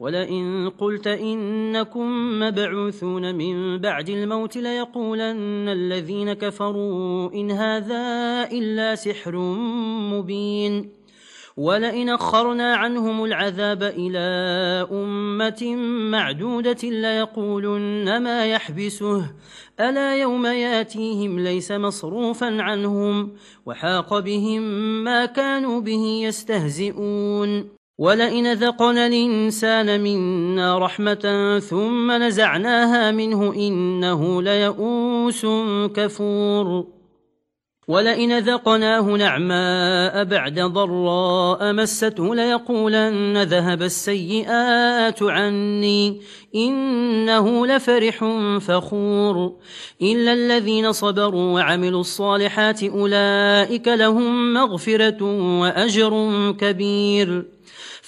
ولئن قلت إنكم مبعوثون من بعد الموت ليقولن الذين كفروا إن هذا إلا سحر مبين. ولئن أخرنا عنهم العذاب إلى أمة معدودة ليقولن ما يحبسه. ألا يوم يأتيهم ليس مصروفا عنهم وحاق بهم ما كانوا به يستهزئون. ولئن ذقنا الإنسان منا رحمة ثم نزعناها منه إنه ليؤوس كفور ولئن ذقناه نعماء بعد ضراء مسته ليقولن ذهب السيئات عني إنه لفرح فخور إلا الذين صبروا وعملوا الصالحات أولئك لهم مغفرة وأجر كبير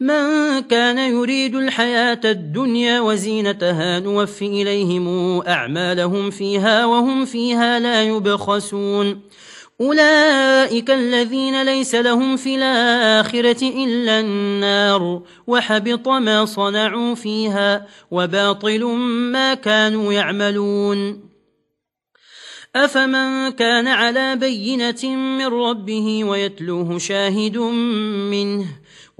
من كان يريد الحياة الدنيا وزينتها نوفي إليهم أعمالهم فيها وهم فيها لا يبخسون. أولئك الذين ليس لهم في الآخرة إلا النار وحبط ما صنعوا فيها وباطل ما كانوا يعملون. أفمن كان على بينة من ربه ويتلوه شاهد منه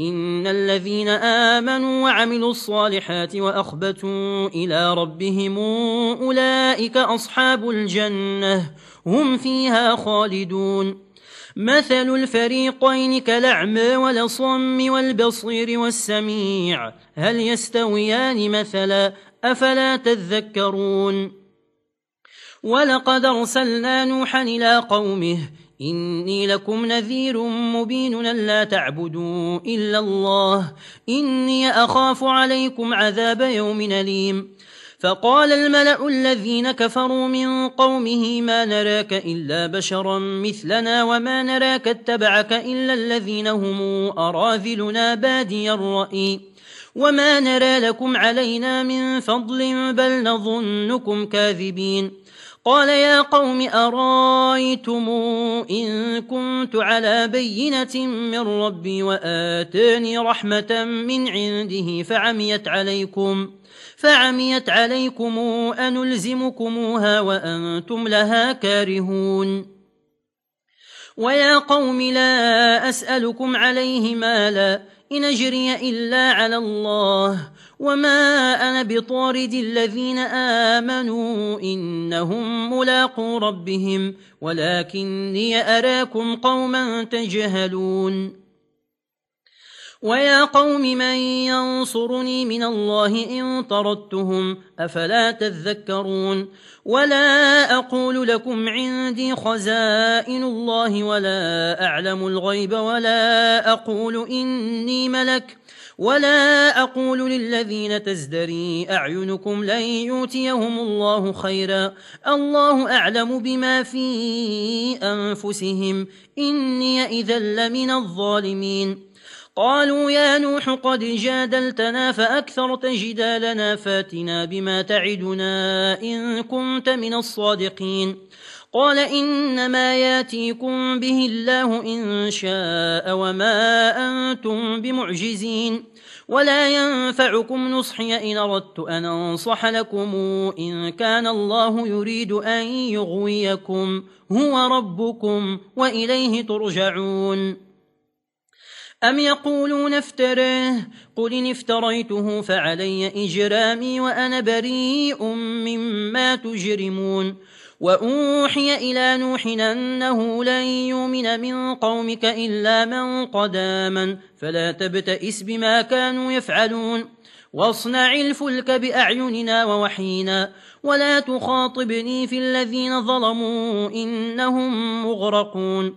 إن الذين آمنوا وعملوا الصالحات وأخبتوا إلى ربهم أولئك أصحاب الجنة هم فيها خالدون. مثل الفريقين كالأعمى ولصم والبصير والسميع هل يستويان مثلا أفلا تذكرون؟ ولقد أرسلنا نوحا إلى قومه إني لكم نذير مبين لا تعبدوا إلا الله. إني أخاف عليكم عذاب يوم أليم. فقال الملأ الذين كفروا من قومه ما نراك إلا بشرا مثلنا وما نراك اتبعك إلا الذين هم أراذلنا بادي الرأي. وما نرى لكم علينا من فضل بل نظنكم كاذبين. قال يا قوم أرأيتم إن كنت على بينة من ربي وآتاني رحمة من عنده فعميت عليكم فعميت عليكم أنلزمكموها وأنتم لها كارهون ويا قوم لا أسألكم عليه مالا إن أجري إلا على الله وما أنا بطارد الذين آمنوا إنهم ملاقوا ربهم ولكني أراكم قوما تجهلون ويا قوم من ينصرني من الله إن طردتهم أفلا تذكرون ولا أقول لكم عندي خزائن الله ولا أعلم الغيب ولا أقول إني ملك ولا أقول للذين تزدري أعينكم لن يوتيهم الله خيرا الله أعلم بما في أنفسهم إني إذا لمن الظالمين قالوا يا نوح قد جادلتنا فأكثرت جدالنا فاتنا بما تعدنا إن كنت من الصادقين. قال إنما ياتيكم به الله إن شاء وما أنتم بمعجزين. ولا ينفعكم نصحي إن أردت أن أنصح لكم إن كان الله يريد أن يغويكم. هو ربكم وإليه ترجعون. أم يقولون افتراه قل إن افتريته فعلي إجرامي وأنا بريء مما تجرمون وأوحي إلى نوح أنه لن يؤمن من قومك إلا من قداما فلا تبتئس بما كانوا يفعلون واصنع الفلك بأعيننا ووحينا ولا تخاطبني في الذين ظلموا إنهم مغرقون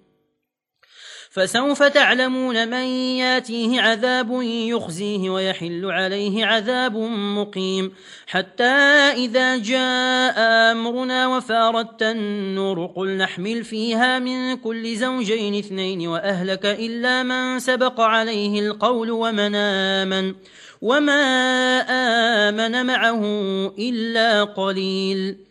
فسوف تعلمون من ياتيه عذاب يخزيه ويحل عليه عذاب مقيم. حتى إذا جاء أمرنا وفاردت النور قل نحمل فيها من كل زوجين اثنين وأهلك إلا من سبق عليه القول ومن آمن وما آمن معه إلا قليل.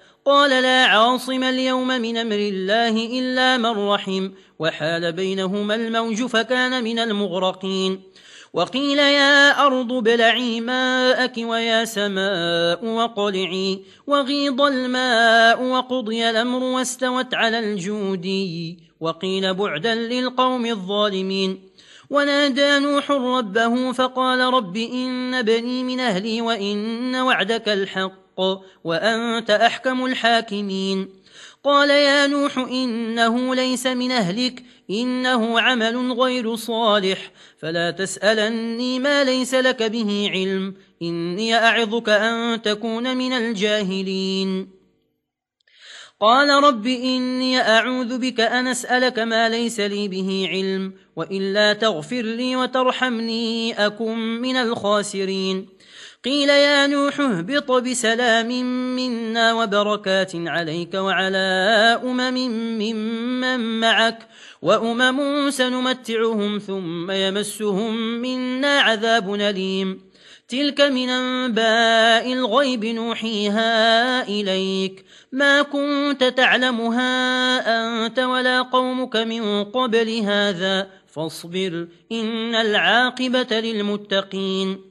قال لا عاصم اليوم من أمر الله إلا من رحم وحال بينهما الموج فكان من المغرقين. وقيل يا أرض بلعي ماءك ويا سماء وقلعي وغيض الماء وقضي الأمر واستوت على الجودي وقيل بعدا للقوم الظالمين. ونادى نوح ربه فقال رب إن بني من أهلي وإن وعدك الحق. الحق وأنت أحكم الحاكمين. قال يا نوح إنه ليس من أهلك إنه عمل غير صالح فلا تسألني ما ليس لك به علم إني أعظك أن تكون من الجاهلين. قال رب إني أعوذ بك أن أسألك ما ليس لي به علم وإلا تغفر لي وترحمني أكن من الخاسرين. قيل يا نوح اهبط بسلام منا وبركات عليك وعلى أمم ممن معك وأمم سنمتعهم ثم يمسهم منا عذاب نليم تلك من أنباء الغيب نوحيها إليك. ما كنت تعلمها أنت ولا قومك من قبل هذا. فاصبر إن العاقبة للمتقين.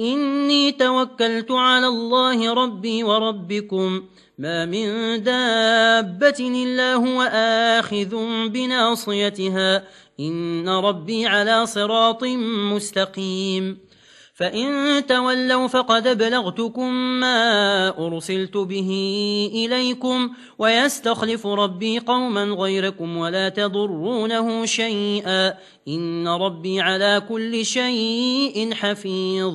إني توكلت على الله ربي وربكم. ما من دابة إلا هو آخذ بناصيتها. إن ربي على صراط مستقيم. فإن تولوا فقد بلغتكم ما أرسلت به إليكم ويستخلف ربي قوما غيركم ولا تضرونه شيئا. إن ربي على كل شيء حفيظ.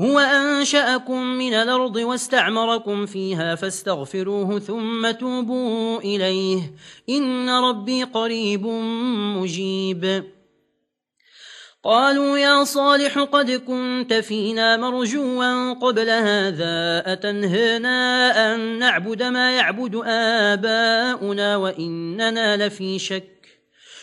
هو أنشأكم من الأرض واستعمركم فيها فاستغفروه ثم توبوا إليه. إن ربي قريب مجيب. قالوا يا صالح قد كنت فينا مرجوا قبل هذا أتنهنا أن نعبد ما يعبد آباؤنا وإننا لفي شك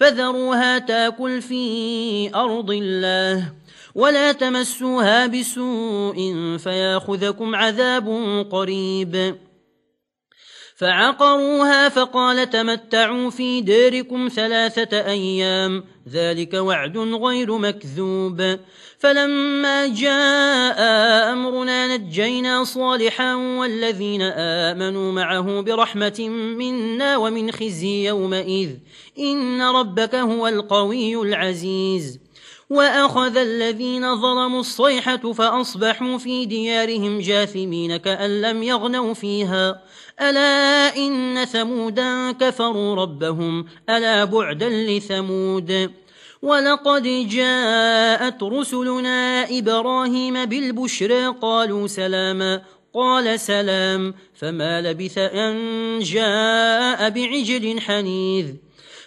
فذروها تاكل في أرض الله ولا تمسوها بسوء فياخذكم عذاب قريب. فعقروها فقال تمتعوا في ديركم ثلاثة أيام ذلك وعد غير مكذوب. فلما جاء أمرنا نجينا صالحا والذين آمنوا معه برحمة منا ومن خزي يومئذ إن ربك هو القوي العزيز. وأخذ الذين ظلموا الصيحة فأصبحوا في ديارهم جاثمين كأن لم يغنوا فيها. ألا إن ثمودا كفروا ربهم. ألا بعدا لثمود. ولقد جاءت رسلنا إبراهيم بالبشرى قالوا سلاما. قال سلام. فما لبث أن جاء بعجل حنيذ.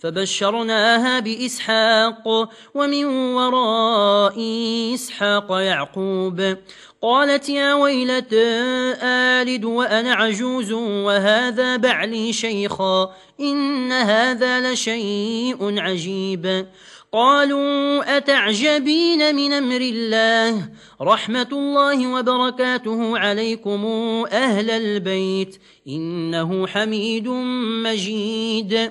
فبشرناها بإسحاق ومن وراء إسحاق يعقوب. قالت يا ويلة آلد وأنا عجوز وهذا بعلي شيخا إن هذا لشيء عجيب. قالوا أتعجبين من أمر الله؟ رحمة الله وبركاته عليكم أهل البيت إنه حميد مجيد.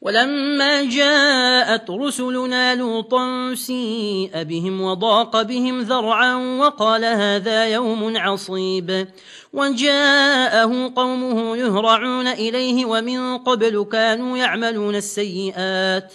ولما جاءت رسلنا لوطا سيئ بهم وضاق بهم ذرعا وقال هذا يوم عصيب. وجاءه قومه يهرعون إليه ومن قبل كانوا يعملون السيئات.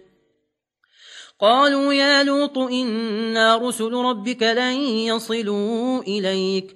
قالوا يا لوط إنا رسل ربك لن يصلوا إليك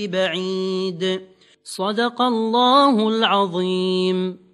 ببعيد صدق الله العظيم.